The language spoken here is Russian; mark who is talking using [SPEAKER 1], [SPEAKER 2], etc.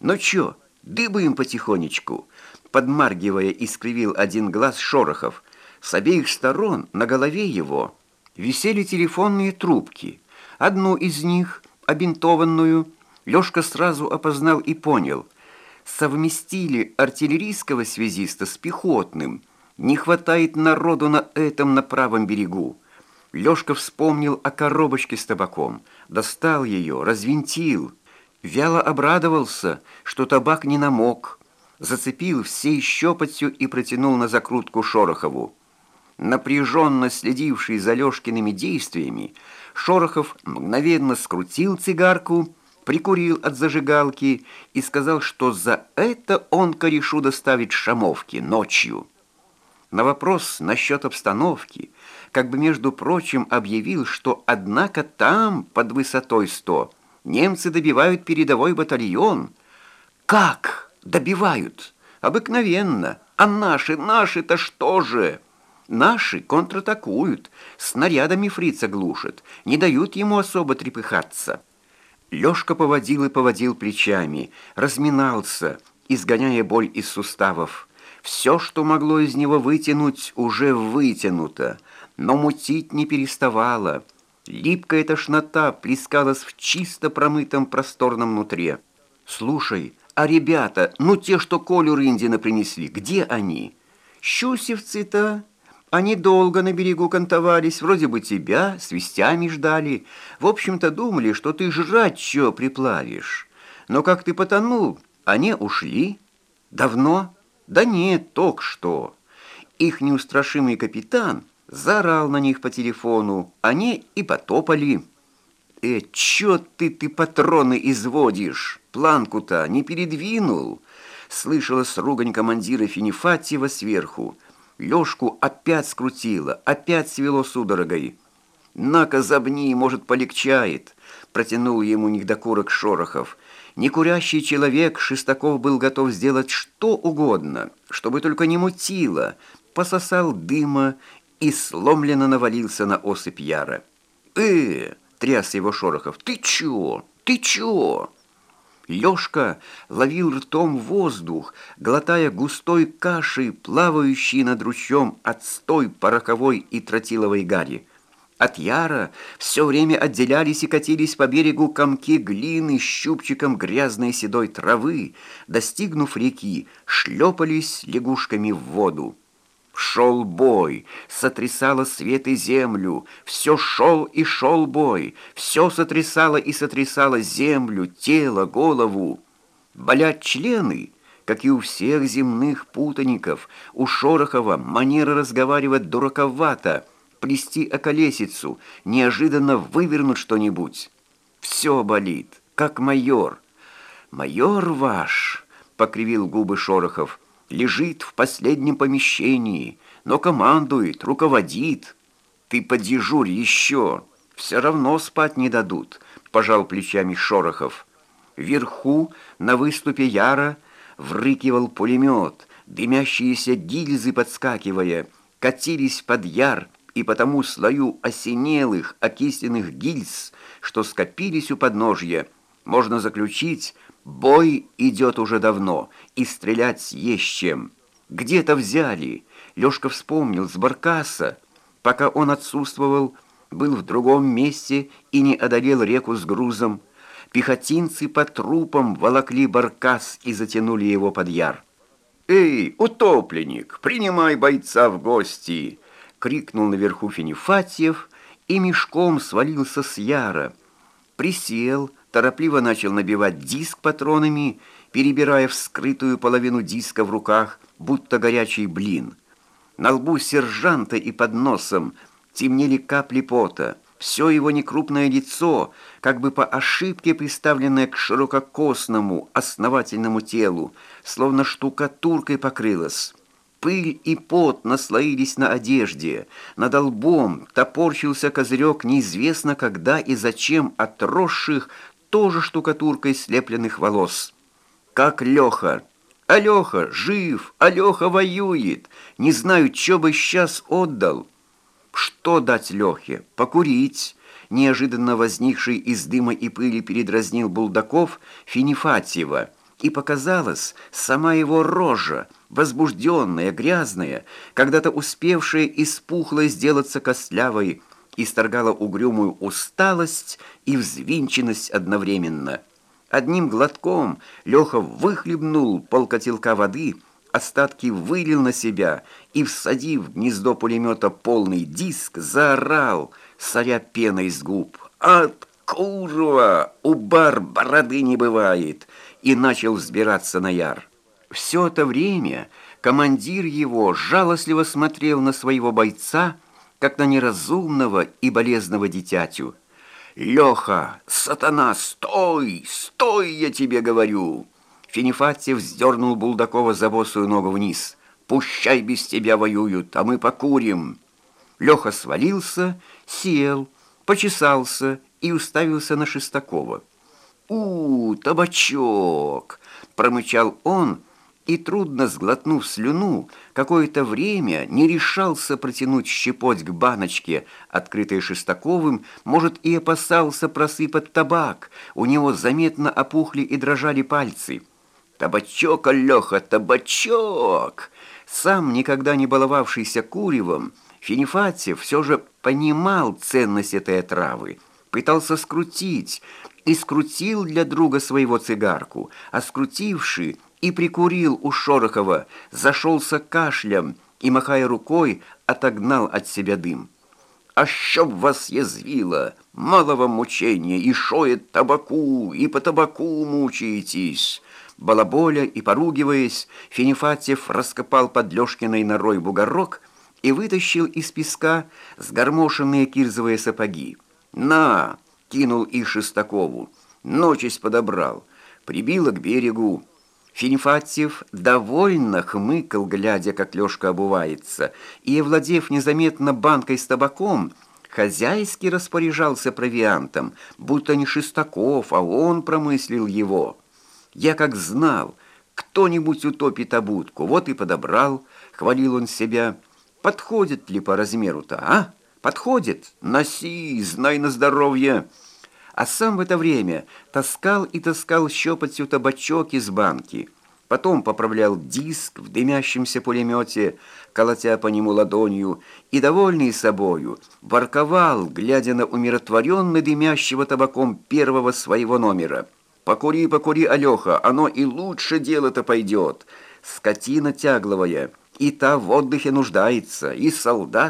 [SPEAKER 1] Ну чё, дыбаем потихонечку?» Подмаргивая, искривил один глаз Шорохов. С обеих сторон на голове его висели телефонные трубки. Одну из них, обинтованную, Лёшка сразу опознал и понял. Совместили артиллерийского связиста с пехотным. Не хватает народу на этом на правом берегу. Лёшка вспомнил о коробочке с табаком, достал ее, развинтил. Вяло обрадовался, что табак не намок. Зацепил всей щепотью и протянул на закрутку Шорохову. Напряженно следивший за Лёшкиными действиями, Шорохов мгновенно скрутил цигарку, прикурил от зажигалки и сказал, что за это он корешу доставить шамовки ночью. На вопрос насчет обстановки, как бы между прочим объявил, что однако там, под высотой сто, немцы добивают передовой батальон. Как добивают? Обыкновенно. А наши, наши-то что же? Наши контратакуют, снарядами фрица глушат, не дают ему особо трепыхаться. Лёшка поводил и поводил плечами, разминался, изгоняя боль из суставов. Все, что могло из него вытянуть, уже вытянуто, но мутить не переставало. Липкая тошнота плескалась в чисто промытом просторном нутре. «Слушай, а ребята, ну те, что Колю Рындина принесли, где они?» «Щусевцы-то...» Они долго на берегу кантовались, вроде бы тебя с вестями ждали. В общем-то, думали, что ты жрать чё приплавишь. Но как ты потонул, они ушли. Давно? Да нет, только что. Их неустрашимый капитан заорал на них по телефону, они и потопали. «Э, чё ты, ты патроны изводишь? Планку-то не передвинул?» Слышалась ругань командира Финифатьева сверху. Лёшку опять скрутило, опять свело судорогой. «На-ка, забни, может, полегчает», — протянул ему недокурок Шорохов. Некурящий человек Шестаков был готов сделать что угодно, чтобы только не мутило, пососал дыма и сломленно навалился на осыпь яра. «Э!» — тряс его Шорохов. «Ты чё? Ты чё?» Лёшка ловил ртом воздух, глотая густой кашей, плавающей над ручьем отстой пороховой и тротиловой гари. От яра все время отделялись и катились по берегу комки глины с щупчиком грязной седой травы, достигнув реки, шлепались лягушками в воду. Шел бой, сотрясало свет и землю, все шел и шел бой, все сотрясало и сотрясало землю, тело, голову. Болят члены, как и у всех земных путаников, у Шорохова манера разговаривать дураковато, плести околесицу, неожиданно вывернуть что-нибудь. Все болит, как майор. «Майор ваш!» — покривил губы Шорохов — лежит в последнем помещении, но командует, руководит. Ты подежурь еще, все равно спать не дадут, пожал плечами Шорохов. Вверху, на выступе Яра, врыкивал пулемет, дымящиеся гильзы подскакивая, катились под Яр, и по тому слою осенелых, окисленных гильз, что скопились у подножья, можно заключить, Бой идет уже давно, и стрелять есть чем. Где-то взяли. Лёшка вспомнил с Баркаса. Пока он отсутствовал, был в другом месте и не одолел реку с грузом. Пехотинцы по трупам волокли Баркас и затянули его под яр. «Эй, утопленник, принимай бойца в гости!» — крикнул наверху Финифатьев и мешком свалился с яра. Присел, торопливо начал набивать диск патронами, перебирая вскрытую половину диска в руках, будто горячий блин. На лбу сержанта и под носом темнели капли пота. Все его некрупное лицо, как бы по ошибке приставленное к ширококосному, основательному телу, словно штукатуркой покрылось. Пыль и пот наслоились на одежде, над лбом топорщился козырек неизвестно когда и зачем отросших тоже штукатуркой слепленных волос. Как Леха. А Леха жив, а Леха воюет. Не знаю, что бы сейчас отдал. Что дать Лехе? Покурить. Неожиданно возникший из дыма и пыли передразнил Булдаков Финифатьева и показалась сама его рожа, возбужденная, грязная, когда-то успевшая испухло сделаться костлявой, исторгала угрюмую усталость и взвинченность одновременно. Одним глотком Леха выхлебнул полкотелка воды, остатки вылил на себя и, всадив в гнездо пулемета полный диск, заорал, соря пеной с губ. «От курва! У бар бороды не бывает!» и начал взбираться на яр. Все это время командир его жалостливо смотрел на своего бойца, как на неразумного и болезного дитятю. «Леха, сатана, стой! Стой, я тебе говорю!» Финифатьев вздернул Булдакова за босую ногу вниз. «Пущай без тебя воюют, а мы покурим!» Леха свалился, сел, почесался и уставился на Шестакова. «У, табачок!» — промычал он, и, трудно сглотнув слюну, какое-то время не решался протянуть щепоть к баночке, открытой Шестаковым, может, и опасался просыпать табак. У него заметно опухли и дрожали пальцы. «Табачок, Алёха, табачок!» Сам, никогда не баловавшийся куревом, Финифатьев все же понимал ценность этой травы, пытался скрутить, и скрутил для друга своего цигарку, а скрутивший и прикурил у Шорохова, зашелся кашлем и, махая рукой, отогнал от себя дым. «А чтоб вас язвило, мало вам мучения, и шоет табаку, и по табаку мучаетесь!» Балаболя и поругиваясь, Финифатьев раскопал под Лёшкиной норой бугорок и вытащил из песка сгормошенные кирзовые сапоги. «На!» — кинул их Шестакову. Ночись подобрал, прибило к берегу. Финифатьев довольно хмыкал, глядя, как Лёшка обувается, и, овладев незаметно банкой с табаком, хозяйски распоряжался провиантом, будто не Шестаков, а он промыслил его. Я как знал, кто-нибудь утопит обудку, вот и подобрал, хвалил он себя. Подходит ли по размеру-то, а? Подходит? Носи, знай на здоровье а сам в это время таскал и таскал щепотью табачок из банки. Потом поправлял диск в дымящемся пулемете, колотя по нему ладонью, и, довольный собою, ворковал, глядя на умиротворенно дымящего табаком первого своего номера. «Покури, покури, Алёха, оно и лучше дело-то пойдет. Скотина тягловая, и та в отдыхе нуждается, и солдат